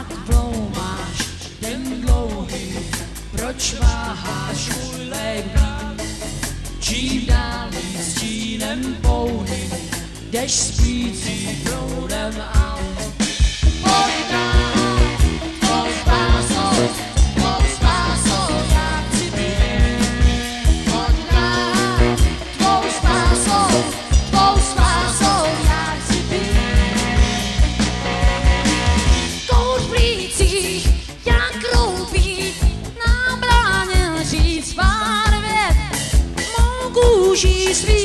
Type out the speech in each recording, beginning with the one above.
nad mnou máš ten dlouhý, proč váháš můj lék Čím dál víc stínem pouhým, jdeš spící proudem a She's suis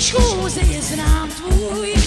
these roses and I'm through.